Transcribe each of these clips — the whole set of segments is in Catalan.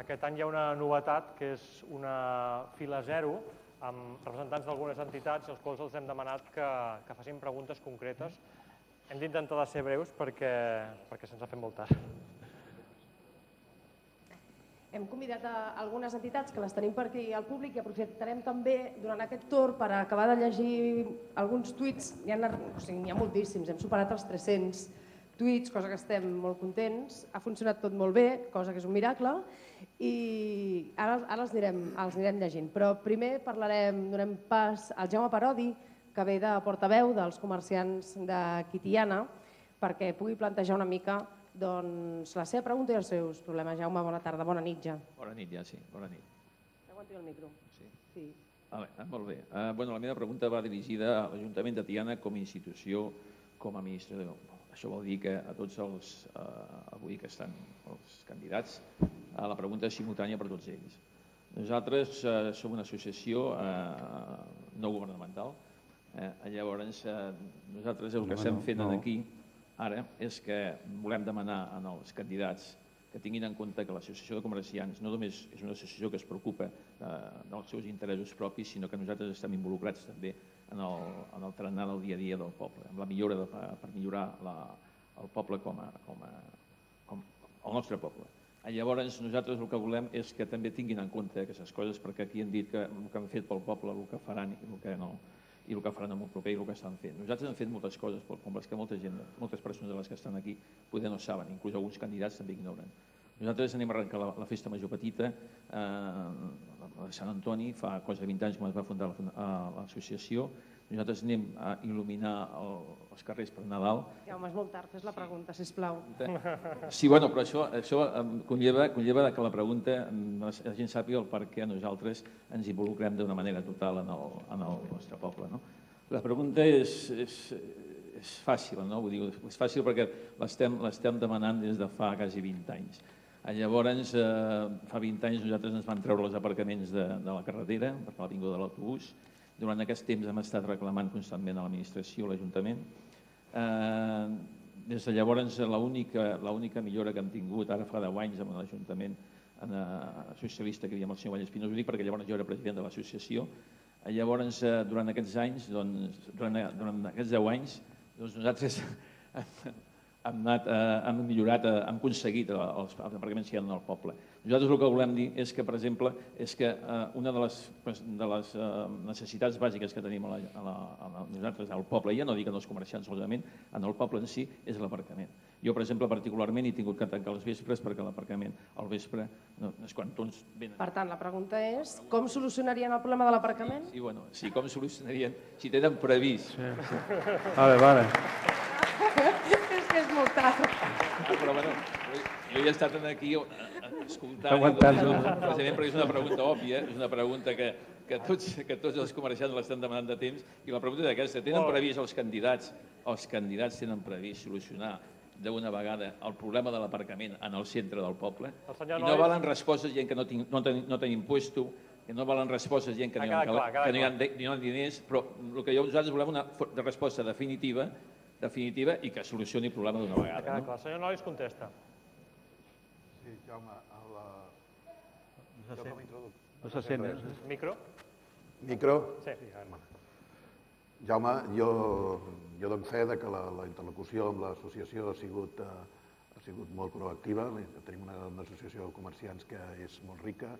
Aquest any hi ha una novetat, que és una fila zero, amb representants d'algunes entitats, als quals els hem demanat que, que facin preguntes concretes. Hem d'intentar de ser breus perquè, perquè se'ns ha fet molt tard. Hem convidat a algunes entitats que les tenim per aquí al públic i aprofitarem també durant aquest torn per acabar de llegir alguns tuits. N'hi ha, o sigui, ha moltíssims, hem superat els 300 tuits, cosa que estem molt contents. Ha funcionat tot molt bé, cosa que és un miracle, i ara, ara els, anirem, els anirem llegint. Però primer parlarem, donem pas al Jaume Parodi, que ve de portaveu dels comerciants de Quitiana, perquè pugui plantejar una mica doncs, la seva pregunta i els seus problemes. Jaume, bona tarda, bona nit ja. Bona nit, ja sí, bona nit. Aguanti el micro. Sí. Sí. Vale, ah, molt bé. Uh, bueno, la meva pregunta va dirigida a l'Ajuntament de Tiana com a institució, com a administrador. Això vol dir que a tots els, uh, avui que estan els candidats, uh, la pregunta és simultània per tots ells. Nosaltres uh, som una associació uh, no governamental, eh, llavors uh, nosaltres el que estem fent no. aquí ara és que volem demanar als candidats que tinguin en compte que l'associació de comerciants no només és una associació que es preocupa eh, dels seus interessos propis, sinó que nosaltres estem involucrats també en el, en el trenar del dia a dia del poble, amb la millora de, per millorar la, el poble com, a, com, a, com el nostre poble. Llavors, nosaltres el que volem és que també tinguin en compte aquestes coses, perquè aquí han dit que el que han fet pel poble, el que faran i el que no, i el que faran en el proper i el que estan fent. Nosaltres hem fet moltes coses, com les que molta gent, moltes persones de les que estan aquí poder no saben, inclús alguns candidats també ignoren. Nosaltres anem a arrencar la, la festa major petita eh, a Sant Antoni, fa cosa de 20 anys quan es va fundar l'associació, la, nosaltres anem a il·luminar el, els carrers per Nadal. Jaume, és molt tard, fes la pregunta, si plau. Sí, bueno, però això, això conlleva, conlleva que la pregunta la gent sàpiga el per què nosaltres ens involucrem d'una manera total en el, en el nostre poble. No? La pregunta és, és, és fàcil, no? Vull dir, és fàcil perquè l'estem demanant des de fa quasi 20 anys. Llavors, eh, fa 20 anys nosaltres ens van treure els aparcaments de, de la carretera, per la vinguda de l'autobús, durant aquest temps hem estat reclamant constantment a l'administració, a l'Ajuntament. Eh, des de llavors, l'única millora que hem tingut, ara fa 10 anys amb l'Ajuntament socialista que hi havia amb el senyor Vallespinós, ho dic perquè llavors jo era president de l'associació, llavors, eh, durant aquests anys, doncs, durant, durant aquests 10 anys, doncs nosaltres hem, anat, eh, hem millorat, eh, hem aconseguit els, els aparcaments que hi ha en el poble. Nosaltres el que volem dir és que, per exemple, és que eh, una de les, de les eh, necessitats bàsiques que tenim a la, a la, a la, nosaltres al poble, ja no dic en els comerciants solament, en el poble en si, és l'aparcament. Jo, per exemple, particularment he tingut que tancar els vespres perquè l'aparcament al vespre no, és quan tots venen. Per tant, la pregunta és com solucionarien el problema de l'aparcament? Sí, sí, bueno, sí, com solucionarien si tenen previst. Sí, sí. Vale, vale. Que tard. Però, bueno, jo ja he estat aquí escoltant, precisament perquè és una pregunta òbvia, és una pregunta que, que, tots, que tots els comerciants l'estan demanant de temps, i la pregunta és aquesta, tenen previst els candidats, els candidats tenen previst solucionar d'una vegada el problema de l'aparcament en el centre del poble? I no valen respostes dient que no, tinc, no, ten, no tenim puesto, que no valen respostes dient que, no hi, ha, clar, que no, hi ha, no hi ha diners, però el que jo, nosaltres volem una resposta definitiva definitiva i que solucioni el problema d'una vegada. no? clar, senyor Nois contesta. Sí, Jaume, no se sent. No se sent. Eh? Micro? Micro? Sí. Jaume, jo, jo dono fe de que la, la interlocució amb l'associació ha sigut, eh, ha sigut molt proactiva. Tenim una, una associació de comerciants que és molt rica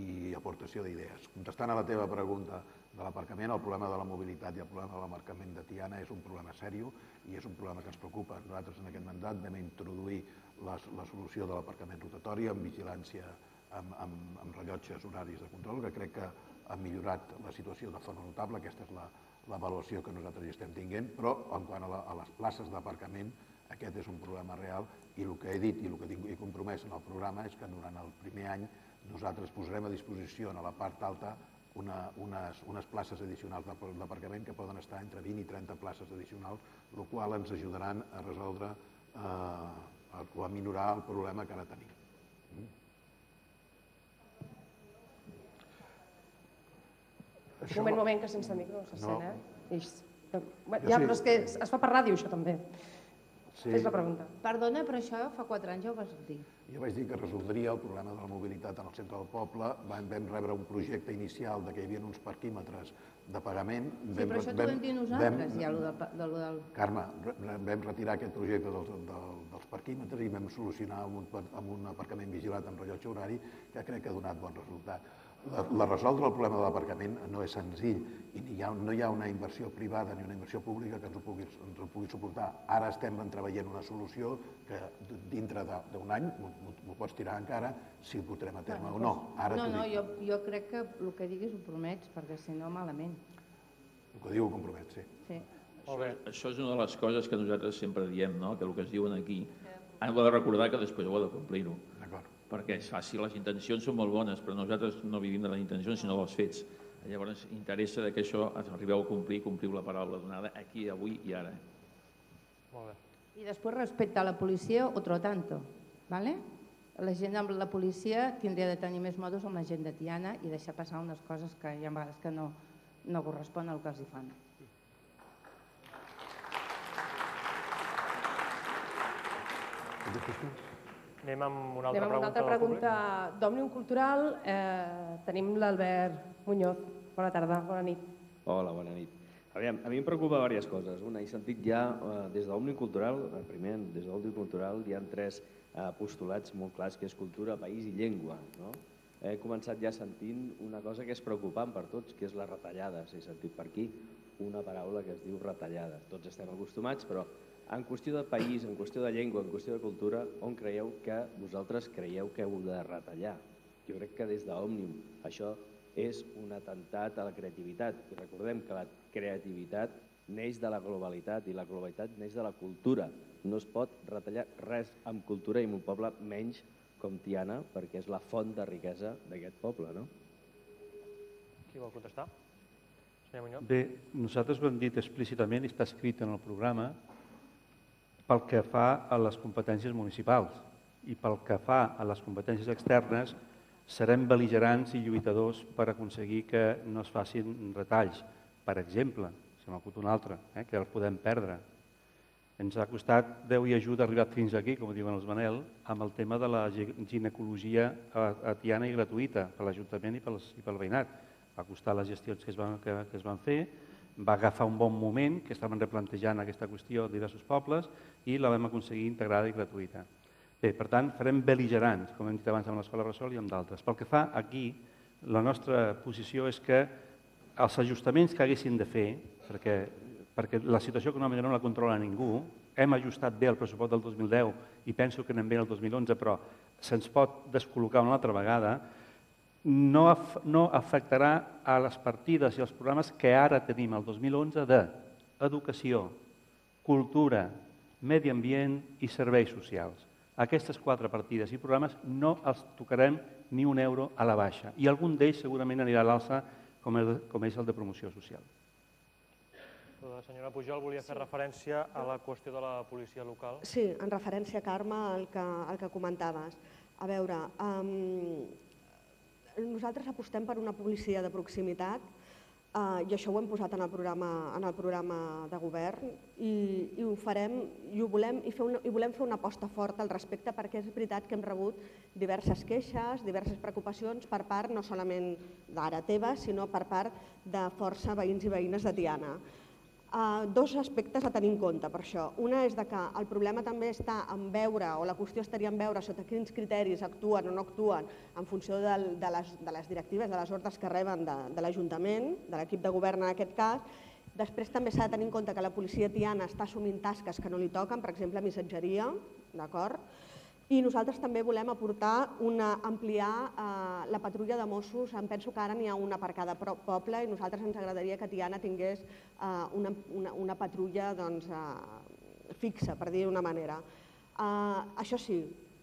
i aportació d'idees. Contestant a la teva pregunta de l'aparcament, el problema de la mobilitat i el problema de l'aparcament de Tiana és un problema sèrio i és un problema que ens preocupa. Nosaltres en aquest mandat vam introduir la, la solució de l'aparcament rotatori amb vigilància amb, amb, amb rellotges horaris de control, que crec que ha millorat la situació de forma notable, aquesta és l'avaluació que nosaltres hi estem tinguent, però en quant a, la, a les places d'aparcament, aquest és un problema real i el que he dit i el que tinc, he compromès en el programa és que durant el primer any nosaltres posarem a disposició a la part alta una, unes, unes places addicionals d'aparcament que poden estar entre 20 i 30 places addicionals, el qual ens ajudaran a resoldre eh, o a minorar el problema que ara tenim. Això... Moment, moment, que sense micro se sent, no. eh? Ix. Ja, sí. però és que es fa per ràdio, això també. Sí. Fes la pregunta. Perdona, però això fa quatre anys ja ho vas dir. Jo vaig dir que resoldria el problema de la mobilitat en el centre del poble. Vam, vam rebre un projecte inicial de que hi havia uns parquímetres de pagament. Sí, però això t'ho vam dir nosaltres, ja, lo del, de lo del... Carme, vam retirar aquest projecte dels, del, dels parquímetres i vam solucionar amb un, amb un aparcament vigilat amb rellotge horari que crec que ha donat bon resultat. La, la resoldre el problema de l'aparcament no és senzill i hi ha, no hi ha una inversió privada ni una inversió pública que ens ho pugui, ens ho pugui suportar. Ara estem treballant una solució que dintre de- d'un any, m'ho- pots tirar encara, si ho portarem a terme o no. Ara no, no, jo, jo crec que el que diguis ho promets, perquè si no, malament. El que diu ho compromet, sí. Sí. Molt bé. Això és una de les coses que nosaltres sempre diem, no? que el que es diuen aquí, han de recordar que després ho ha de complir-ho. Perquè és fàcil, les intencions són molt bones, però nosaltres no vivim de les intencions, sinó dels fets. Llavors, interessa que això es arribeu a complir, compliu la paraula donada aquí, avui i ara. Molt bé. I després, respecte a la policia, otro tanto, ¿vale? La gent amb la policia tindria de tenir més modos amb la gent de Tiana i deixar passar unes coses que hi ha vegades que no, no correspon al que els hi fan. Anem amb una Anem altra amb una altra pregunta. pregunta d'Òmnium Cultural. Eh, tenim l'Albert Muñoz. Bona tarda, bona nit. Hola, bona nit. Aviam, a mi em preocupa diverses coses. Una, he sentit ja eh, des d'Òmnium Cultural, eh, primer, des d'Òmnium Cultural hi ha tres eh, postulats molt clars, que és cultura, país i llengua. No? He començat ja sentint una cosa que és preocupant per tots, que és la retallada. He sentit per aquí una paraula que es diu retallada. Tots estem acostumats, però en qüestió de país, en qüestió de llengua, en qüestió de cultura, on creieu que vosaltres creieu que heu de retallar? Jo crec que des d'Òmnium això és un atemptat a la creativitat. I recordem que la creativitat neix de la globalitat i la globalitat neix de la cultura. No es pot retallar res amb cultura i amb un poble menys com Tiana, perquè és la font de riquesa d'aquest poble, no? Qui vol contestar? Senyor Muñoz. Bé, nosaltres ho hem dit explícitament i està escrit en el programa pel que fa a les competències municipals i pel que fa a les competències externes serem beligerants i lluitadors per aconseguir que no es facin retalls. Per exemple, se m'ha acut un altre, eh, que el podem perdre. Ens ha costat Déu i ajuda arribat fins aquí, com diuen els Manel, amb el tema de la gi- ginecologia a- atiana i gratuïta per l'Ajuntament i, pels, i pel veïnat. Va costar les gestions que es, van, que, que es van fer, va agafar un bon moment, que estaven replantejant aquesta qüestió a diversos pobles, i la vam aconseguir integrada i gratuïta. Bé, per tant, farem beligerants, com hem dit abans amb l'Escola Bressol i amb d'altres. Pel que fa aquí, la nostra posició és que els ajustaments que haguessin de fer, perquè, perquè la situació econòmica no la controla ningú, hem ajustat bé el pressupost del 2010 i penso que anem bé el 2011, però se'ns pot descol·locar una altra vegada, no, af no afectarà a les partides i els programes que ara tenim el 2011 de educació, cultura, medi ambient i serveis socials. Aquestes quatre partides i programes no els tocarem ni un euro a la baixa i algun d'ells segurament anirà a l'alça com, el, com és el de promoció social. La senyora Pujol volia fer referència a la qüestió de la policia local. Sí, en referència, Carme, al que, al que comentaves. A veure, um, nosaltres apostem per una policia de proximitat uh, i això ho hem posat en el programa, en el programa de govern i, i ho farem i, ho volem, i, fer una, i volem fer una aposta forta al respecte perquè és veritat que hem rebut diverses queixes, diverses preocupacions per part no solament d'ara teva, sinó per part de força veïns i veïnes de Tiana. Uh, dos aspectes a tenir en compte per això. Una és de que el problema també està en veure, o la qüestió estaria en veure sota quins criteris actuen o no actuen en funció del, de, les, de les directives, de les ordres que reben de, de l'Ajuntament, de l'equip de govern en aquest cas. Després també s'ha de tenir en compte que la policia tiana està assumint tasques que no li toquen, per exemple, missatgeria, d'acord? I nosaltres també volem aportar una, ampliar eh, la patrulla de Mossos. Em penso que ara n'hi ha una per cada poble i nosaltres ens agradaria que Tiana tingués eh, una, una, una patrulla doncs, eh, fixa, per dir d'una manera. Eh, això sí,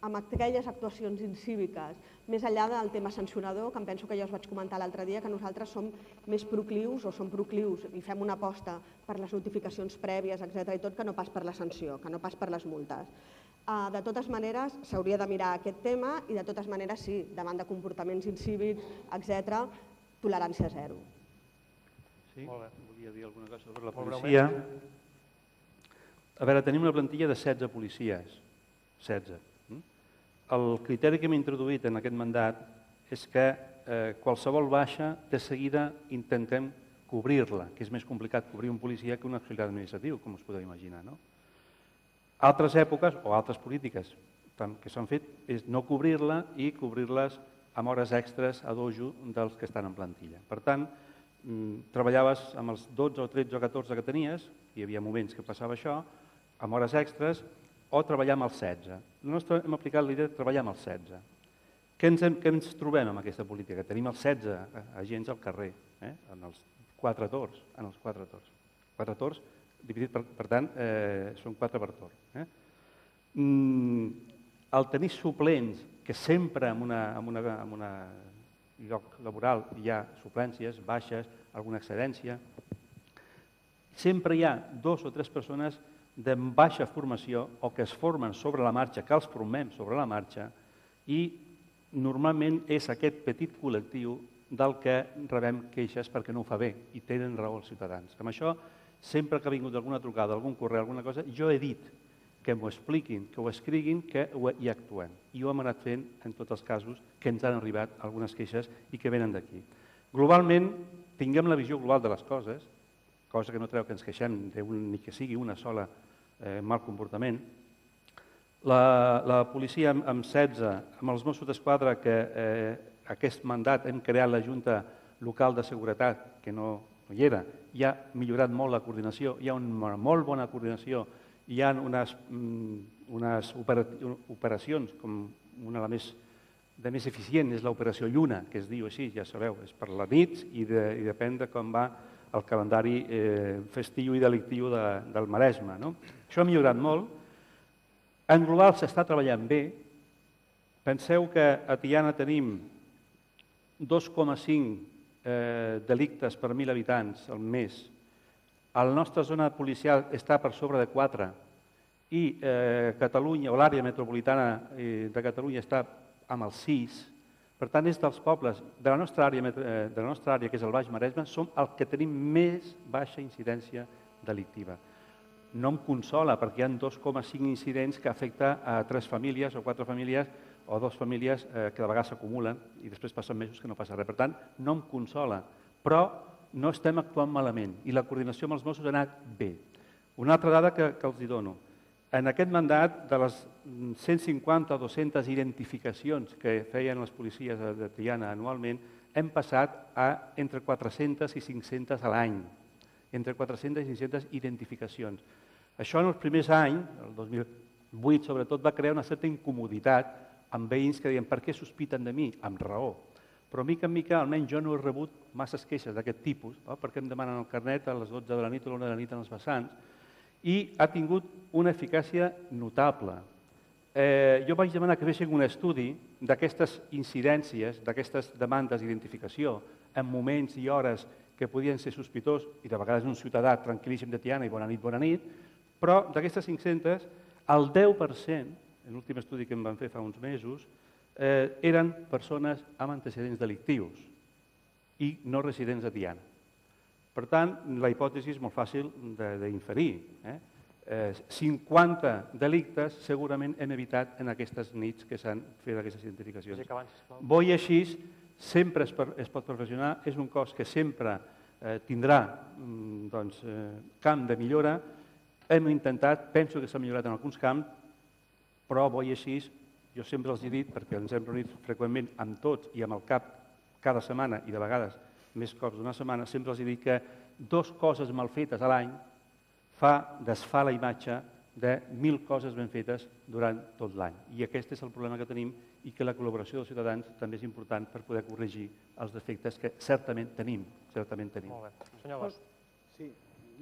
amb aquelles actuacions incíviques, més enllà del tema sancionador, que em penso que ja us vaig comentar l'altre dia, que nosaltres som més proclius o som proclius i fem una aposta per les notificacions prèvies, etc i tot, que no pas per la sanció, que no pas per les multes. Uh, de totes maneres, s'hauria de mirar aquest tema i de totes maneres, sí, davant de comportaments incívics, etc, tolerància zero. Sí? Volia dir alguna cosa sobre la policia. A veure, tenim una plantilla de 16 policies. 16. mm? El criteri que hem introduït en aquest mandat és que eh, qualsevol baixa, de seguida intentem cobrir-la, que és més complicat cobrir un policia que un auxiliar administratiu, com us podeu imaginar. No? Altres èpoques o altres polítiques que s'han fet és no cobrir-la i cobrir-les amb hores extres a dojo dels que estan en plantilla. Per tant, mm, treballaves amb els 12 o 13 o 14 que tenies, hi havia moments que passava això, amb hores extres, o treballar amb els 16. Nosaltres hem aplicat l'idea de treballar amb els 16. Què ens, què ens trobem amb aquesta política? Tenim els 16 agents al carrer, eh? en els quatre torns, en els quatre torns. Quatre torns, dividit per, per tant, eh, són quatre per torn. Eh? Mm, el tenir suplents, que sempre en una, en una, en una lloc laboral hi ha suplències, baixes, alguna excedència, sempre hi ha dos o tres persones de baixa formació o que es formen sobre la marxa, que els formem sobre la marxa, i normalment és aquest petit col·lectiu del que rebem queixes perquè no ho fa bé i tenen raó els ciutadans. Amb això, sempre que ha vingut alguna trucada, algun correu, alguna cosa, jo he dit que m'ho expliquin, que ho escriguin, que hi actuem. I ho hem anat fent en tots els casos que ens han arribat algunes queixes i que venen d'aquí. Globalment, tinguem la visió global de les coses, cosa que no treu que ens queixem ni que sigui una sola eh, mal comportament. La, la policia amb, amb 16, amb els Mossos d'Esquadra que eh, aquest mandat hem creat la Junta Local de Seguretat, que no, hi era, i ha millorat molt la coordinació, hi ha una molt bona coordinació, hi ha unes, mm, unes operacions, com una de les més, de més eficient és l'operació Lluna, que es diu així, ja sabeu, és per la nit i, de, i depèn de com va el calendari eh, festiu i delictiu de, del Maresme. No? Això ha millorat molt. En global s'està treballant bé. Penseu que a Tiana tenim 2,5 eh, delictes per 1.000 habitants al mes. A la nostra zona policial està per sobre de 4 i eh, Catalunya o l'àrea metropolitana eh, de Catalunya està amb el 6. Per tant, és dels pobles de la nostra àrea, eh, de la nostra àrea que és el Baix Maresme, som el que tenim més baixa incidència delictiva. No em consola perquè hi ha 2,5 incidents que afecta a tres famílies o quatre famílies o dues famílies eh, que de vegades s'acumulen i després passen mesos que no passa res. Per tant, no em consola, però no estem actuant malament i la coordinació amb els Mossos ha anat bé. Una altra dada que, que els hi dono. En aquest mandat, de les 150 o 200 identificacions que feien les policies de, Tiana anualment, hem passat a entre 400 i 500 a l'any. Entre 400 i 500 identificacions. Això en els primers anys, el 2008 sobretot, va crear una certa incomoditat amb veïns que deien per què sospiten de mi? Amb raó. Però mica en mica, almenys jo no he rebut masses queixes d'aquest tipus, no? perquè em demanen el carnet a les 12 de la nit o a l'1 de la nit en els vessants, i ha tingut una eficàcia notable. Eh, jo vaig demanar que fessin un estudi d'aquestes incidències, d'aquestes demandes d'identificació, en moments i hores que podien ser sospitós, i de vegades un ciutadà tranquil·líssim de Tiana i bona nit, bona nit, però d'aquestes 500, el 10%, en l'últim estudi que em van fer fa uns mesos, eh, eren persones amb antecedents delictius i no residents a Tiana. Per tant, la hipòtesi és molt fàcil d'inferir. Eh? Eh, 50 delictes segurament hem evitat en aquestes nits que s'han fet aquestes identificacions. Bo i així, sempre es, per, es pot perfeccionar, és un cos que sempre eh, tindrà mm, doncs, eh, camp de millora. Hem intentat, penso que s'ha millorat en alguns camps, però bo i així, jo sempre els he dit, perquè ens hem reunit freqüentment amb tots i amb el CAP cada setmana i de vegades més cops d'una setmana, sempre els he dit que dos coses mal fetes a l'any fa desfà la imatge de mil coses ben fetes durant tot l'any. I aquest és el problema que tenim i que la col·laboració dels ciutadans també és important per poder corregir els defectes que certament tenim. Certament tenim. Molt bé. Senyor Bosch. Sí,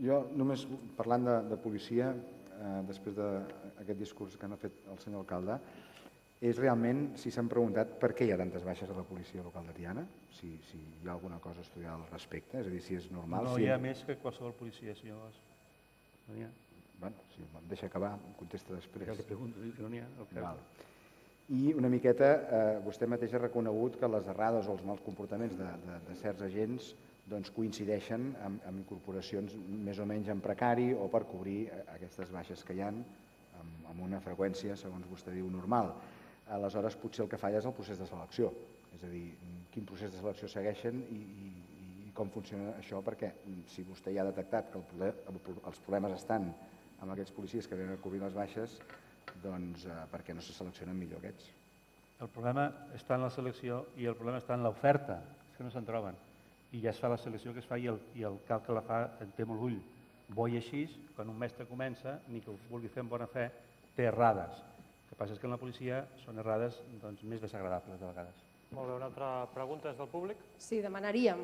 jo només parlant de, de policia, eh, després d'aquest discurs que n'ha fet el senyor alcalde, és realment, si s'han preguntat per què hi ha tantes baixes a la policia local de Tiana, si, si hi ha alguna cosa a estudiar al respecte, és a dir, si és normal... No si... hi ha més que qualsevol policia, senyor Bosch. No n'hi ha. Bueno, si em deixa acabar, em contesta després. Ja li pregunto, que no n'hi ha. Okay. Val. I una miqueta, eh, vostè mateix ha reconegut que les errades o els mals comportaments de, de, de certs agents doncs, coincideixen amb, amb incorporacions més o menys en precari o per cobrir aquestes baixes que hi han amb, amb una freqüència, segons vostè diu, normal. Aleshores, potser el que falla és el procés de selecció, és a dir, quin procés de selecció segueixen i, i, i com funciona això, perquè si vostè ja ha detectat que el, proble- els problemes estan amb aquests policies que venen a cobrir les baixes, doncs eh, per què no se seleccionen millor aquests? El problema està en la selecció i el problema està en l'oferta, és que no se'n troben. I ja es fa la selecció que es fa i el, i el cal que la fa en té molt ull. Bo i així, quan un mestre comença, ni que ho vulgui fer amb bona fe, té errades. El que passa és que en la policia són errades doncs, més desagradables de vegades. Molt bé, una altra pregunta és del públic? Sí, demanaríem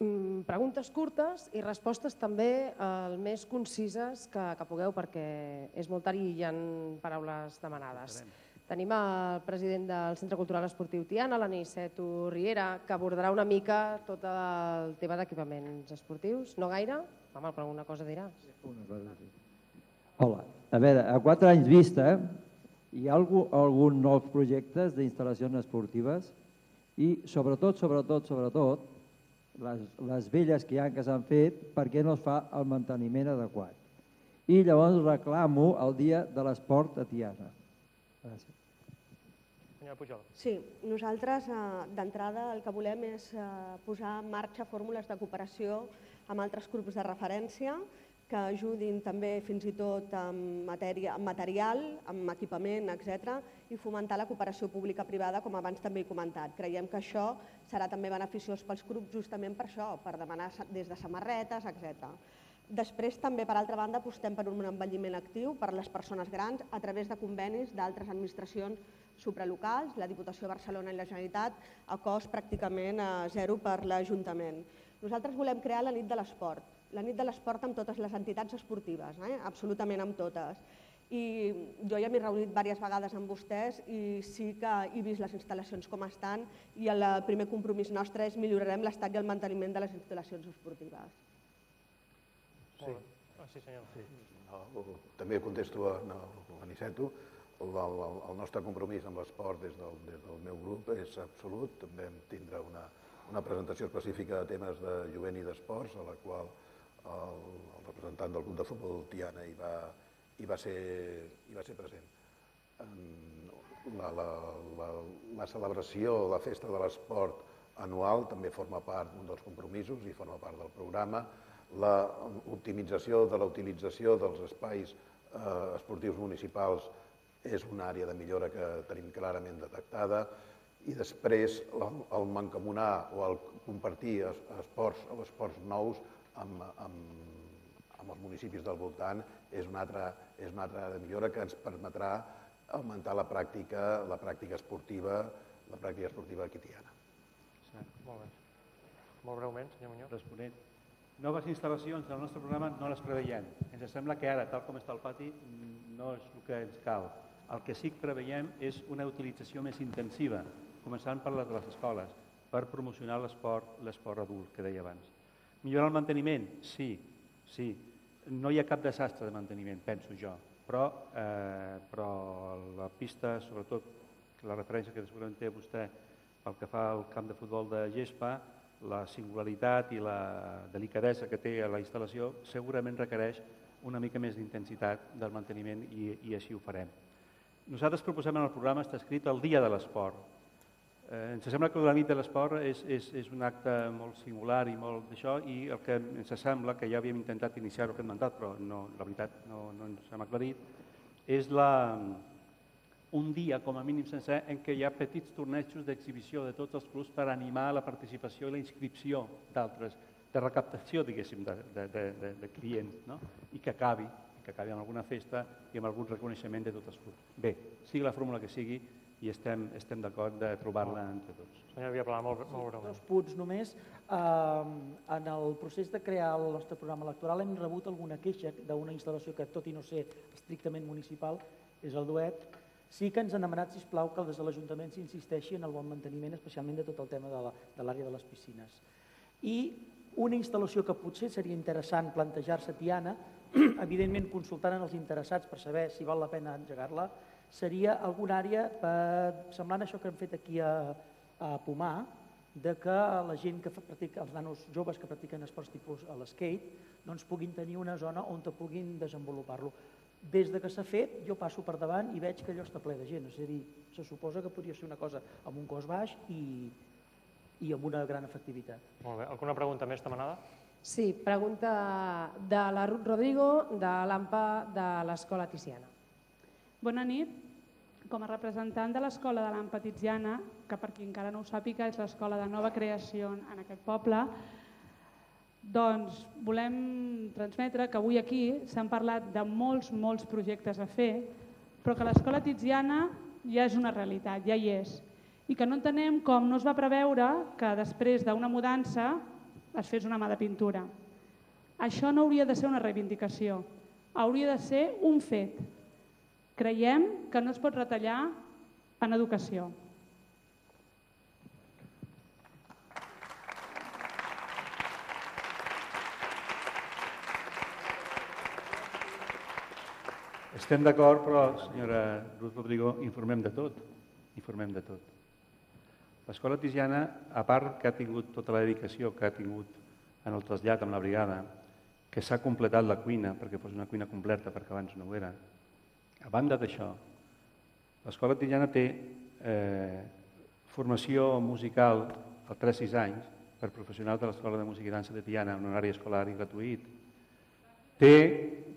mm, preguntes curtes i respostes també el més concises que, que pugueu perquè és molt tard i hi ha paraules demanades. Tenim el president del Centre Cultural Esportiu Tiana, l'Aniceto Riera, que abordarà una mica tot el tema d'equipaments esportius. No gaire? Home, però alguna cosa dirà. Una cosa, sí. Hola. A veure, a quatre anys vista, hi ha algú, algun nous projectes d'instal·lacions esportives i sobretot, sobretot, sobretot, les, les velles que hi ha que s'han fet, per què no es fa el manteniment adequat? I llavors reclamo el dia de l'esport a Tiana. Gràcies. Senyora Pujol. Sí, nosaltres eh, d'entrada el que volem és eh, posar en marxa fórmules de cooperació amb altres grups de referència que ajudin també fins i tot amb, matèria, amb material, amb equipament, etc i fomentar la cooperació pública-privada, com abans també he comentat. Creiem que això serà també beneficiós pels grups justament per això, per demanar des de samarretes, etc. Després també, per altra banda, apostem per un envelliment actiu per a les persones grans a través de convenis d'altres administracions supralocals, la Diputació de Barcelona i la Generalitat, a cost pràcticament a zero per l'Ajuntament. Nosaltres volem crear la nit de l'esport, la nit de l'esport amb totes les entitats esportives, eh? absolutament amb totes. I jo ja m'he reunit diverses vegades amb vostès i sí que he vist les instal·lacions com estan i el primer compromís nostre és millorarem l'estat i el manteniment de les instal·lacions esportives. Sí. Ah, sí, senyor. Sí. No, també contesto a no, a l'Aniceto. El, el, el nostre compromís amb l'esport des, del, des del meu grup és absolut. També vam tindre una, una presentació específica de temes de jovent i d'esports, a la qual el, el representant del club de futbol Tiana hi va, hi va, ser, hi va ser present. En La, la, la, la celebració, la festa de l'esport anual també forma part d'un dels compromisos i forma part del programa. La optimització de la utilització dels espais eh, esportius municipals és una àrea de millora que tenim clarament detectada i després el, el mancomunar o el compartir es- esports o esports nous amb, amb, amb els municipis del voltant és una altra, és una altra àrea de millora que ens permetrà augmentar la pràctica, la pràctica esportiva, la pràctica esportiva quitiana. Molt bé. Molt breument, senyor Muñoz. Responent. Noves instal·lacions del nostre programa no les preveiem. Ens sembla que ara, tal com està el pati, no és el que ens cal. El que sí que preveiem és una utilització més intensiva, començant per les de les escoles, per promocionar l'esport l'esport adult, que deia abans. Millorar el manteniment? Sí, sí. No hi ha cap desastre de manteniment, penso jo, però, eh, però la pista, sobretot la referència que segurament té vostè pel que fa al camp de futbol de gespa, la singularitat i la delicadesa que té la instal·lació segurament requereix una mica més d'intensitat del manteniment i, i així ho farem. Nosaltres proposem en el programa, està escrit, el dia de l'esport. Eh, ens sembla que la nit de l'esport és, és, és un acte molt singular i molt d'això i el que ens sembla, que ja havíem intentat iniciar-ho aquest mandat, però no, la veritat no, no ens hem aclarit, és la, un dia, com a mínim sencer, en què hi ha petits tornejos d'exhibició de tots els clubs per animar la participació i la inscripció d'altres, de recaptació, diguéssim, de, de, de, de, de clients, no? i que acabi, que acabi amb alguna festa i amb algun reconeixement de tots els clubs. Bé, sigui la fórmula que sigui, i estem, estem d'acord de trobar-la entre tots. Senyor Viaplà, molt, molt breument. Dos punts només. Eh, en el procés de crear el nostre programa electoral hem rebut alguna queixa d'una instal·lació que, tot i no ser estrictament municipal, és el duet. Sí que ens han demanat, sisplau, que des de l'Ajuntament s'insisteixi en el bon manteniment, especialment de tot el tema de la- de l'àrea de les piscines. I una instal·lació que potser seria interessant plantejar-se Tiana, evidentment consultant els interessats per saber si val la pena engegar-la, seria alguna àrea, per, semblant a això que hem fet aquí a, a Pomar, de que la gent que practica, els nanos joves que practiquen esports tipus a l'skate, doncs puguin tenir una zona on te puguin desenvolupar-lo. Des de que s'ha fet, jo passo per davant i veig que allò està ple de gent, és a dir, se suposa que podria ser una cosa amb un cost baix i, i amb una gran efectivitat. Molt bé. Alguna pregunta més demanada? Sí, pregunta de la Ruth Rodrigo, de l'AMPA de l'Escola Tiziana. Bona nit. Com a representant de l'Escola de l'Ampa Tiziana, que per qui encara no ho sàpiga és l'escola de nova creació en aquest poble, doncs volem transmetre que avui aquí s'han parlat de molts, molts projectes a fer, però que l'escola Tiziana ja és una realitat, ja hi és. I que no entenem com no es va preveure que després d'una mudança es fes una mà de pintura. Això no hauria de ser una reivindicació, hauria de ser un fet. Creiem que no es pot retallar en educació. Estem d'acord, però, senyora Ruth Rodrigo, informem de tot. Informem de tot. L'escola Tiziana, a part que ha tingut tota la dedicació que ha tingut en el trasllat amb la brigada, que s'ha completat la cuina perquè fos una cuina completa, perquè abans no ho era, a banda d'això, l'escola Tiziana té eh, formació musical a 3-6 anys per professionals de l'Escola de Música i Dansa de Tiana en un horari escolar i gratuït. Té,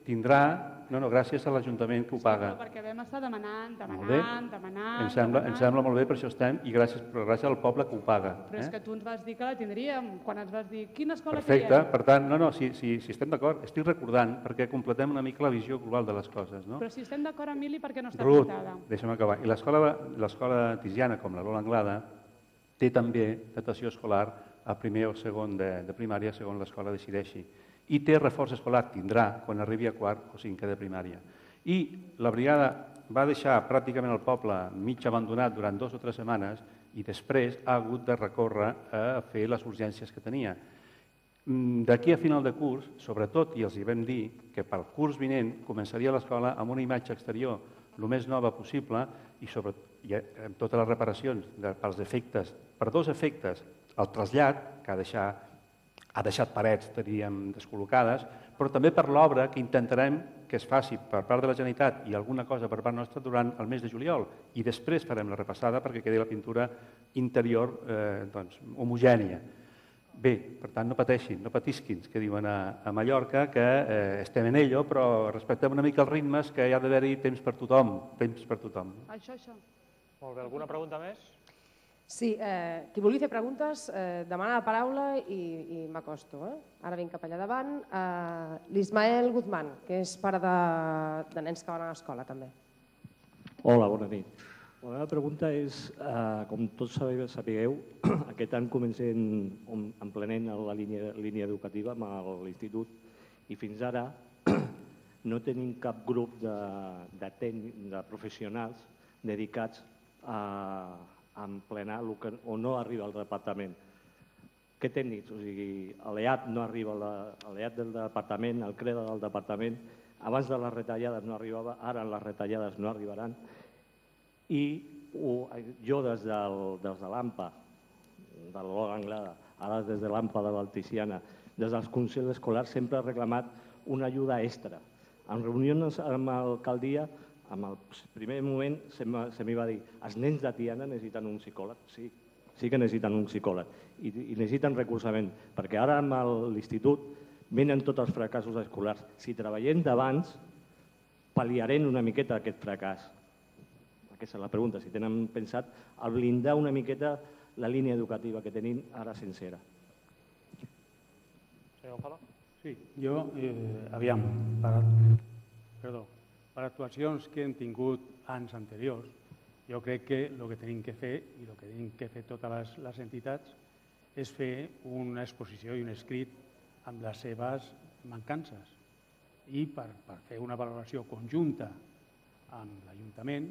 tindrà, no, no, gràcies a l'Ajuntament que ho paga. Però perquè vam estar demanant, demanant, demanant... Em sembla, em demanant. sembla molt bé, per això estem, i gràcies, però gràcies al poble que ho paga. Però és Eh? que tu ens vas dir que la tindríem quan ens vas dir quina escola Perfecte, triem?" per tant, no, no, si, si, si estem d'acord, estic recordant perquè completem una mica la visió global de les coses. No? Però si estem d'acord, Emili, per què no està Ruth, pintada? deixa'm acabar. I l'escola Tiziana, com la Lola Anglada, té també natació escolar a primer o segon de, de primària, segons l'escola decideixi. I té reforç escolar, tindrà, quan arribi a quart o cinquè de primària. I la brigada va deixar pràcticament el poble mig abandonat durant dues o tres setmanes i després ha hagut de recórrer a fer les urgències que tenia. Mm, D'aquí a final de curs, sobretot, i els hi vam dir que pel curs vinent començaria l'escola amb una imatge exterior el més nova possible i, sobre, i eh, amb totes les reparacions de, pels efectes, per dos efectes, el trasllat, que ha, deixar, ha deixat parets, diríem, descol·locades, però també per l'obra que intentarem que es faci per part de la Generalitat i alguna cosa per part nostra durant el mes de juliol i després farem la repassada perquè quedi la pintura interior eh, doncs, homogènia. Bé, per tant, no pateixin, no patisquin, que diuen a, a Mallorca, que eh, estem en ello, però respectem una mica els ritmes, que hi ha d'haver-hi temps per tothom, temps per tothom. Això, això. Molt bé, alguna pregunta més? Sí, eh, qui vulgui fer preguntes, eh, demana la paraula i, i m'acosto. Eh? Ara vinc cap allà davant. Eh, L'Ismael Guzmán, que és pare de, de nens que van a l'escola, també. Hola, bona nit. La meva pregunta és, eh, com tots sabeu, sapigueu, aquest any comencem om- emplenent la línia, línia educativa amb l'institut i fins ara no tenim cap grup de, de, tècnic, de professionals dedicats a emplenar el que, o no arriba al departament. Què tècnics? O sigui, l'EAT no arriba, l'EAT del departament, el CREDA del departament, abans de les retallades no arribava, ara les retallades no arribaran, i ho, jo des, del, des de l'AMPA, de l'Ola Anglada, ara des de l'AMPA de l'Alticiana, des dels consells escolars sempre he reclamat una ajuda extra. En reunions amb l'alcaldia, en el primer moment se m'hi va dir els nens de Tiana necessiten un psicòleg. Sí, sí que necessiten un psicòleg i, i necessiten recolzament, perquè ara amb el- l'institut venen tots els fracassos escolars. Si treballem d'abans, pal·liarem una miqueta aquest fracàs. Aquesta és la pregunta, si tenen pensat a blindar una miqueta la línia educativa que tenim ara sencera. Senyor Gonzalo? Sí, jo, eh, aviam, per, perdó, per actuacions que hem tingut anys anteriors, jo crec que el que tenim que fer, i el que tenim que fer totes les, les entitats, és fer una exposició i un escrit amb les seves mancances i per, per fer una valoració conjunta amb l'Ajuntament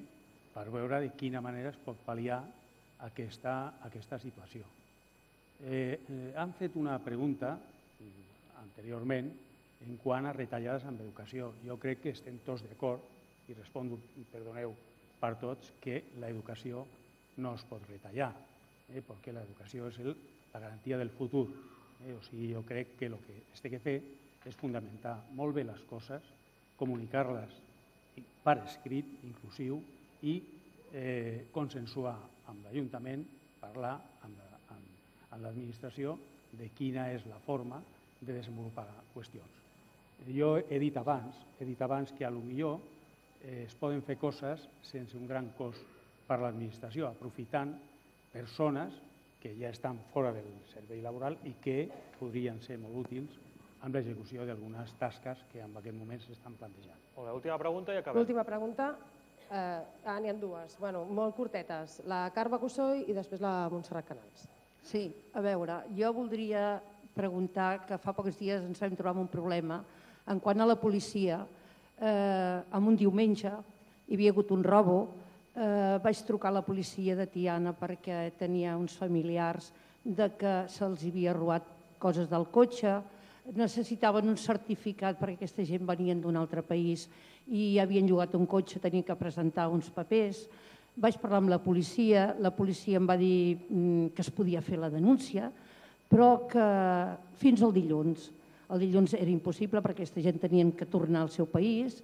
per veure de quina manera es pot pal·liar aquesta, aquesta situació. Eh, eh, han fet una pregunta anteriorment en quant a retallades en educació. Jo crec que estem tots d'acord i respondo, perdoneu, per tots, que l'educació no es pot retallar. eh, perquè l'educació és el, la garantia del futur. Eh? O sigui, jo crec que el que es té que fer és fundamentar molt bé les coses, comunicar-les per escrit, inclusiu, i eh, consensuar amb l'Ajuntament, parlar amb l'administració de quina és la forma de desenvolupar qüestions. Jo he dit abans, he dit abans que a lo millor eh, es poden fer coses sense un gran cost per l'administració, aprofitant persones que ja estan fora del servei laboral i que podrien ser molt útils amb l'execució d'algunes tasques que en aquest moment s'estan plantejant. Molt bé, última pregunta i acabem. L'última pregunta, eh, ah, n'hi ha dues, bueno, molt curtetes. La Carme Cussoy i després la Montserrat Canals. Sí, a veure, jo voldria preguntar que fa pocs dies ens vam trobar amb un problema en quant a la policia, eh, en un diumenge hi havia hagut un robo, eh, vaig trucar a la policia de Tiana perquè tenia uns familiars de que se'ls havia robat coses del cotxe, necessitaven un certificat perquè aquesta gent venien d'un altre país i havien llogat un cotxe, tenien que presentar uns papers. Vaig parlar amb la policia, la policia em va dir mm, que es podia fer la denúncia, però que fins al dilluns. El dilluns era impossible perquè aquesta gent tenien que tornar al seu país,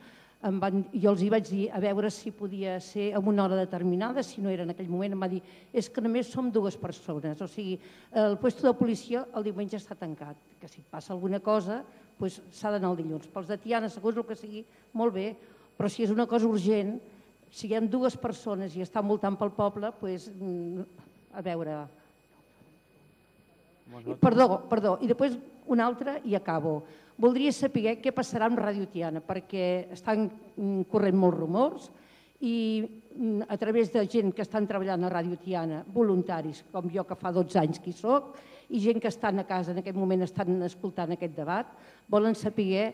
em van, jo els hi vaig dir a veure si podia ser en una hora determinada, si no era en aquell moment, em va dir és que només som dues persones, o sigui, el puesto de policia el diumenge està tancat, que si passa alguna cosa doncs s'ha d'anar el dilluns. Pels de Tiana, segons el que sigui, molt bé, però si és una cosa urgent, si hi ha dues persones i està multant pel poble, doncs, a veure... Perdó, perdó, i després una altra i acabo. Voldria saber què passarà amb Ràdio Tiana, perquè estan mm, corrent molts rumors i mm, a través de gent que estan treballant a Ràdio Tiana, voluntaris, com jo que fa 12 anys que hi soc, i gent que estan a casa en aquest moment estan escoltant aquest debat, volen saber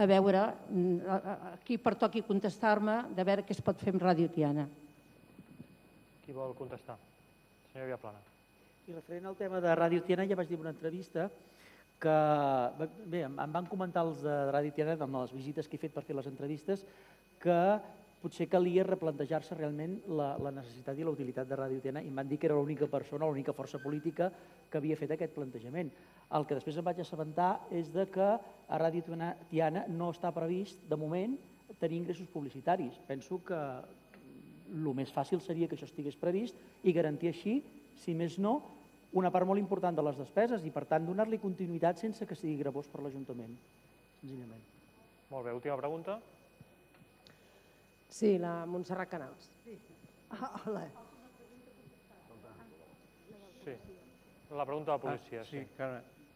a veure, mm, qui pertoqui contestar-me, de veure què es pot fer amb Ràdio Tiana. Qui vol contestar? Senyor Viaplana. I referent al tema de Ràdio Tiana, ja vaig dir una entrevista que bé, em van comentar els de Ràdio Tiana, amb les visites que he fet per fer les entrevistes, que potser calia replantejar-se realment la, la necessitat i la utilitat de Ràdio Tiana i em van dir que era l'única persona, l'única força política que havia fet aquest plantejament. El que després em vaig assabentar és de que a Ràdio Tiana no està previst, de moment, tenir ingressos publicitaris. Penso que el més fàcil seria que això estigués previst i garantir així, si més no, una part molt important de les despeses i, per tant, donar-li continuïtat sense que sigui gravós per l'Ajuntament, senzillament. Molt bé, última pregunta. Sí, la Montserrat Canals. Sí. Ah, hola. Sí, la pregunta de la policia. Ah, sí, sí, que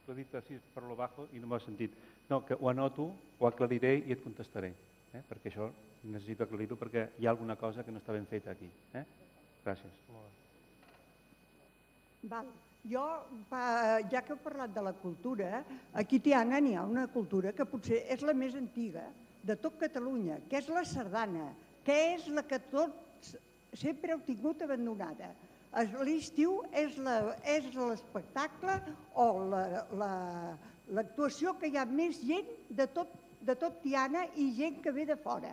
l'he dit així per lo bajo i no m'ho sentit. No, que ho anoto, ho aclariré i et contestaré, eh? perquè això necessito aclarir-ho perquè hi ha alguna cosa que no està ben feta aquí. Eh? Gràcies. Molt bé. Val. Jo, ja que heu parlat de la cultura, aquí a Tiana n'hi ha una cultura que potser és la més antiga de tot Catalunya, que és la sardana, que és la que tots sempre heu tingut abandonada. L'estiu és l'espectacle o l'actuació la, la, que hi ha més gent de tot, de tot Tiana i gent que ve de fora.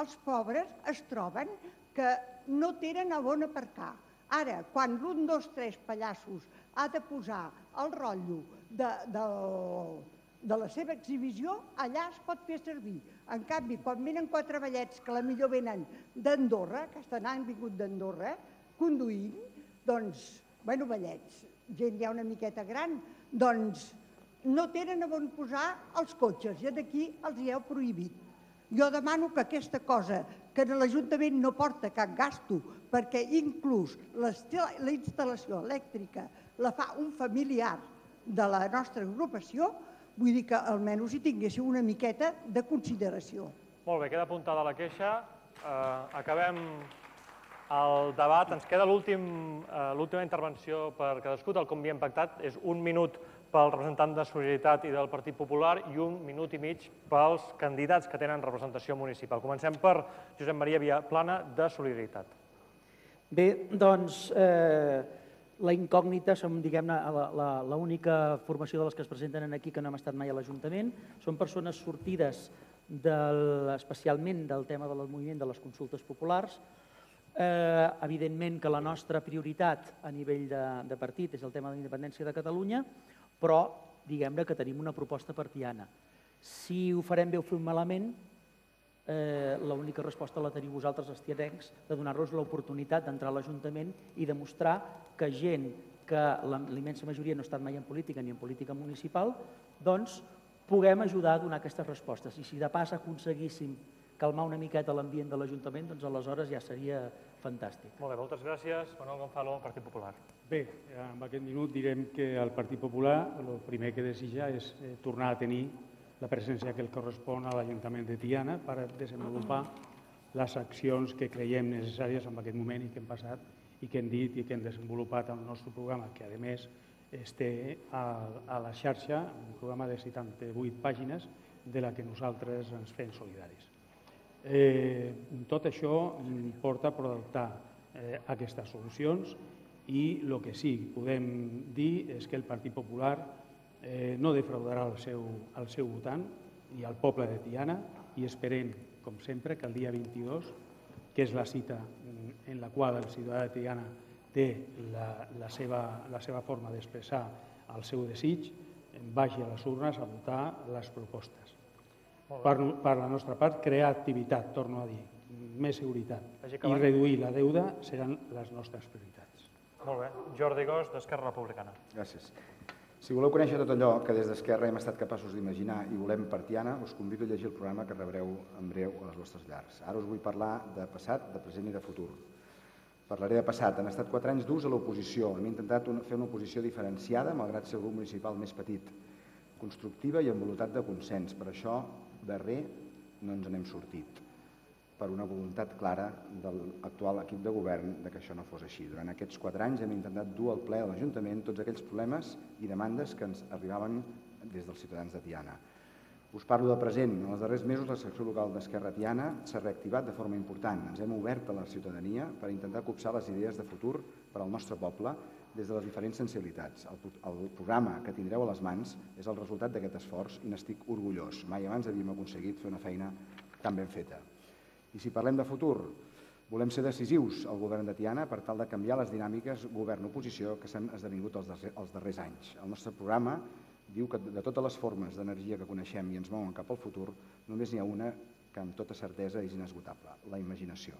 Els pobres es troben que no tenen a on aparcar Ara, quan l'un, dos, tres pallassos ha de posar el rotllo de, de, de la seva exhibició, allà es pot fer servir. En canvi, quan venen quatre ballets que la millor venen d'Andorra, que estan han vingut d'Andorra, conduint, doncs, bueno, ballets, gent ja una miqueta gran, doncs no tenen on posar els cotxes i d'aquí els hi heu prohibit. Jo demano que aquesta cosa, que l'Ajuntament no porta cap gasto, perquè inclús la instal·lació elèctrica la fa un familiar de la nostra agrupació, vull dir que almenys hi tinguéssiu una miqueta de consideració. Molt bé, queda apuntada la queixa. Eh, acabem el debat. Ens queda eh, l'última eh, intervenció per cadascú, tal com havíem pactat. És un minut pel representant de Solidaritat i del Partit Popular i un minut i mig pels candidats que tenen representació municipal. Comencem per Josep Maria Viaplana, de Solidaritat. Bé, doncs, eh, la incògnita som, diguem-ne, l'única formació de les que es presenten aquí que no hem estat mai a l'Ajuntament. Són persones sortides del, especialment del tema del moviment de les consultes populars, Eh, evidentment que la nostra prioritat a nivell de, de partit és el tema de la independència de Catalunya, però diguem-ne que tenim una proposta partiana. Si ho farem bé o fem malament, eh, l'única resposta la teniu vosaltres, els tianencs, de donar-los l'oportunitat d'entrar a l'Ajuntament i demostrar que gent que la la immensa majoria no ha estat mai en política ni en política municipal, doncs puguem ajudar a donar aquestes respostes. I si de pas aconseguíssim calmar una miqueta l'ambient de l'Ajuntament, doncs aleshores ja seria fantàstic. Molt bé, moltes gràcies. Manuel Gonzalo, Partit Popular. Bé, en aquest minut direm que el Partit Popular el primer que desitja és eh, tornar a tenir la presència que el correspon a l'Ajuntament de Tiana per desenvolupar les accions que creiem necessàries en aquest moment i que hem passat i que hem dit i que hem desenvolupat en el nostre programa, que a més es té a, la xarxa, un programa de 78 pàgines de la que nosaltres ens fem solidaris. Eh, tot això porta a adoptar eh, aquestes solucions i el que sí podem dir és que el Partit Popular eh, no defraudarà el seu, el seu votant i el poble de Tiana i esperem, com sempre, que el dia 22, que és la cita en la qual el ciutadà de Tiana té la, la, seva, la seva forma d'expressar el seu desig, vagi a les urnes a votar les propostes. Per, per la nostra part, crear activitat, torno a dir, més seguretat i reduir la deuda seran les nostres prioritats. Molt bé. Jordi Gos, d'Esquerra Republicana. Gràcies. Si voleu conèixer tot allò que des d'Esquerra hem estat capaços d'imaginar i volem per Tiana, us convido a llegir el programa que rebreu en breu a les vostres llars. Ara us vull parlar de passat, de present i de futur. Parlaré de passat. Han estat quatre anys durs a l'oposició. Hem intentat una, fer una oposició diferenciada, malgrat ser el grup municipal més petit, constructiva i amb voluntat de consens. Per això, darrer, no ens n'hem sortit per una voluntat clara de l'actual equip de govern de que això no fos així. Durant aquests quatre anys hem intentat dur al ple de l'Ajuntament tots aquells problemes i demandes que ens arribaven des dels ciutadans de Tiana. Us parlo de present. En els darrers mesos la secció local d'Esquerra Tiana s'ha reactivat de forma important. Ens hem obert a la ciutadania per intentar copsar les idees de futur per al nostre poble des de les diferents sensibilitats. El, el programa que tindreu a les mans és el resultat d'aquest esforç i n'estic orgullós. Mai abans havíem aconseguit fer una feina tan ben feta. I si parlem de futur, volem ser decisius al govern de Tiana per tal de canviar les dinàmiques govern-oposició que s'han esdevingut els, darrers, els darrers anys. El nostre programa diu que de totes les formes d'energia que coneixem i ens mouen cap al futur, només n'hi ha una que amb tota certesa és inesgotable, la imaginació.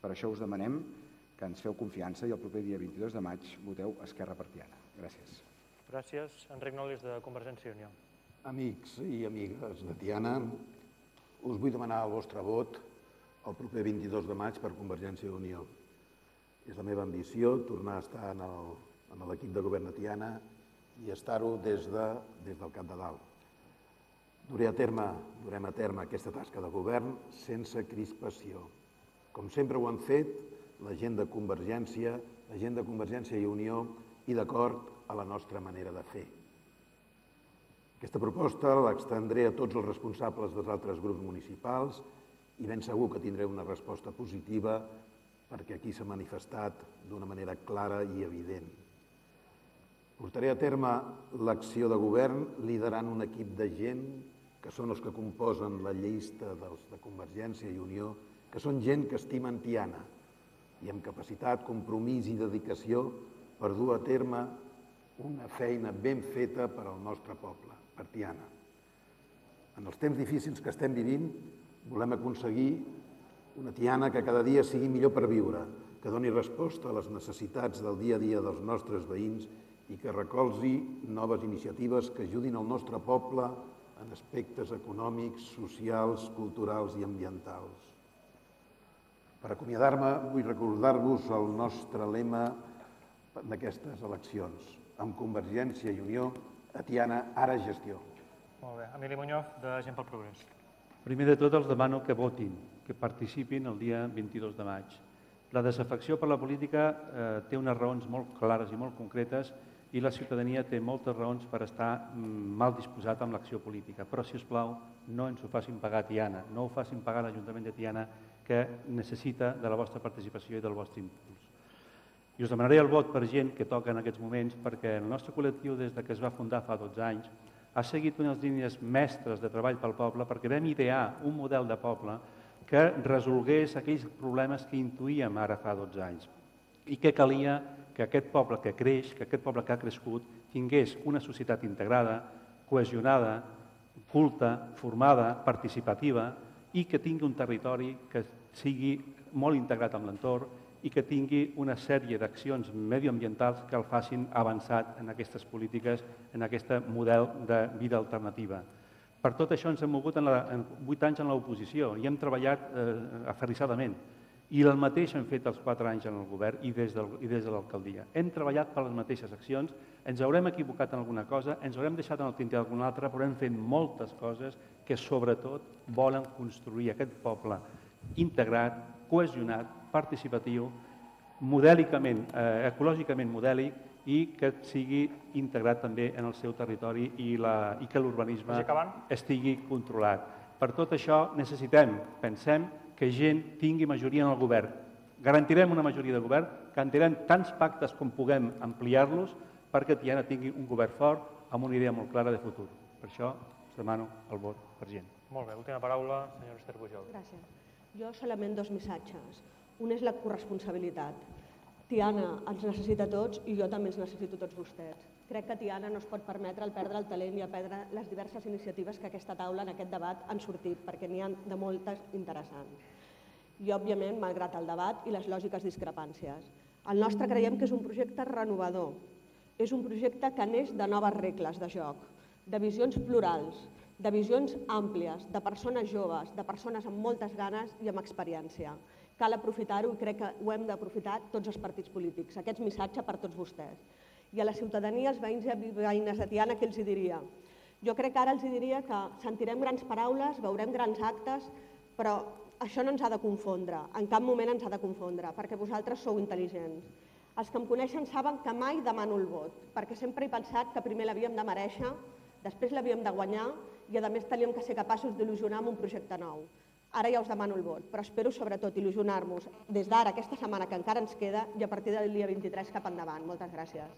Per això us demanem que ens feu confiança i el proper dia 22 de maig voteu Esquerra per Tiana. Gràcies. Gràcies. Enric Nolis, de Convergència i Unió. Amics i amigues de Tiana, us vull demanar el vostre vot el proper 22 de maig per Convergència i Unió. És la meva ambició tornar a estar en l'equip de govern de Tiana i estar-ho des, de, des del cap de dalt. Duré a terme, durem a terme aquesta tasca de govern sense crispació. Com sempre ho han fet la gent de Convergència, la gent de Convergència i Unió i d'acord a la nostra manera de fer. Aquesta proposta l'extendré a tots els responsables dels altres grups municipals i ben segur que tindré una resposta positiva perquè aquí s'ha manifestat d'una manera clara i evident. Portaré a terme l'acció de govern liderant un equip de gent que són els que composen la llista dels de Convergència i Unió, que són gent que estimen Tiana i amb capacitat, compromís i dedicació per dur a terme una feina ben feta per al nostre poble, per Tiana. En els temps difícils que estem vivint, Volem aconseguir una Tiana que cada dia sigui millor per viure, que doni resposta a les necessitats del dia a dia dels nostres veïns i que recolzi noves iniciatives que ajudin el nostre poble en aspectes econòmics, socials, culturals i ambientals. Per acomiadar-me, vull recordar-vos el nostre lema d'aquestes eleccions. Amb Convergència i Unió, a Tiana, ara gestió. Molt bé. Emili Muñoz, de Gent pel Progrés. Primer de tot els demano que votin, que participin el dia 22 de maig. La desafecció per la política eh, té unes raons molt clares i molt concretes i la ciutadania té moltes raons per estar mm, mal disposat amb l'acció política. Però, si us plau, no ens ho facin pagar a Tiana, no ho facin pagar l'Ajuntament de Tiana, que necessita de la vostra participació i del vostre impuls. I us demanaré el vot per gent que toca en aquests moments, perquè el nostre col·lectiu, des de que es va fundar fa 12 anys, ha seguit unes línies mestres de treball pel poble perquè vam idear un model de poble que resolgués aquells problemes que intuïem ara fa 12 anys. I que calia que aquest poble que creix, que aquest poble que ha crescut, tingués una societat integrada, cohesionada, culta, formada, participativa i que tingui un territori que sigui molt integrat amb l'entorn i que tingui una sèrie d'accions medioambientals que el facin avançar en aquestes polítiques, en aquest model de vida alternativa. Per tot això ens hem mogut en, la, en 8 anys en l'oposició i hem treballat eh, aferrissadament. I el mateix hem fet els 4 anys en el govern i des, del, i des de l'alcaldia. Hem treballat per les mateixes accions, ens haurem equivocat en alguna cosa, ens haurem deixat en el tinter alguna altra, però hem fet moltes coses que sobretot volen construir aquest poble integrat, cohesionat, participatiu, modèlicament, eh, ecològicament modèlic i que sigui integrat també en el seu territori i, la, i que l'urbanisme estigui controlat. Per tot això necessitem, pensem, que gent tingui majoria en el govern. Garantirem una majoria de govern, garantirem tants pactes com puguem ampliar-los perquè Tiana tingui un govern fort amb una idea molt clara de futur. Per això us demano el vot per gent. Molt bé, última paraula, senyor Esther Pujol. Gràcies. Jo solament dos missatges. Un és la corresponsabilitat. Tiana ens necessita tots i jo també ens necessito tots vostès. Crec que Tiana no es pot permetre el perdre el talent i el perdre les diverses iniciatives que aquesta taula, en aquest debat, han sortit, perquè n'hi ha de moltes interessants. I, òbviament, malgrat el debat i les lògiques discrepàncies. El nostre creiem que és un projecte renovador. És un projecte que neix de noves regles de joc, de visions plurals, de visions àmplies, de persones joves, de persones amb moltes ganes i amb experiència. Cal aprofitar-ho i crec que ho hem d'aprofitar tots els partits polítics. Aquest missatge per tots vostès. I a la ciutadania, els veïns i veïnes de Tiana, què els hi diria? Jo crec que ara els diria que sentirem grans paraules, veurem grans actes, però això no ens ha de confondre, en cap moment ens ha de confondre, perquè vosaltres sou intel·ligents. Els que em coneixen saben que mai demano el vot, perquè sempre he pensat que primer l'havíem de mereixer, després l'havíem de guanyar i a més teníem que ser capaços d'il·lusionar amb un projecte nou. Ara ja us demano el vot, però espero sobretot il·lusionar-nos des d'ara, aquesta setmana que encara ens queda, i a partir del dia 23 cap endavant. Moltes gràcies.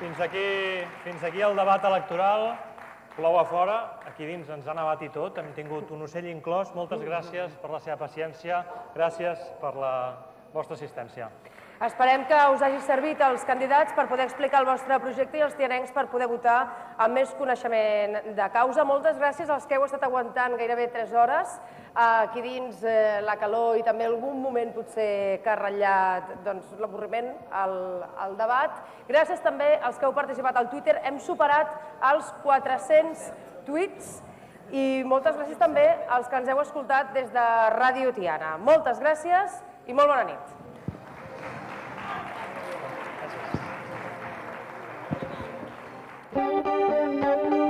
Fins aquí, fins aquí el debat electoral. Plou a fora, aquí dins ens ha nevat i tot, hem tingut un ocell inclòs. Moltes gràcies per la seva paciència, gràcies per la vostra assistència. Esperem que us hagi servit els candidats per poder explicar el vostre projecte i els tianencs per poder votar amb més coneixement de causa. Moltes gràcies als que heu estat aguantant gairebé 3 hores aquí dins eh, la calor i també algun moment potser que ha ratllat doncs, l'avorriment al, al debat. Gràcies també als que heu participat al Twitter. Hem superat els 400 tuits i moltes gràcies també als que ens heu escoltat des de Ràdio Tiana. Moltes gràcies i molt bona nit. Música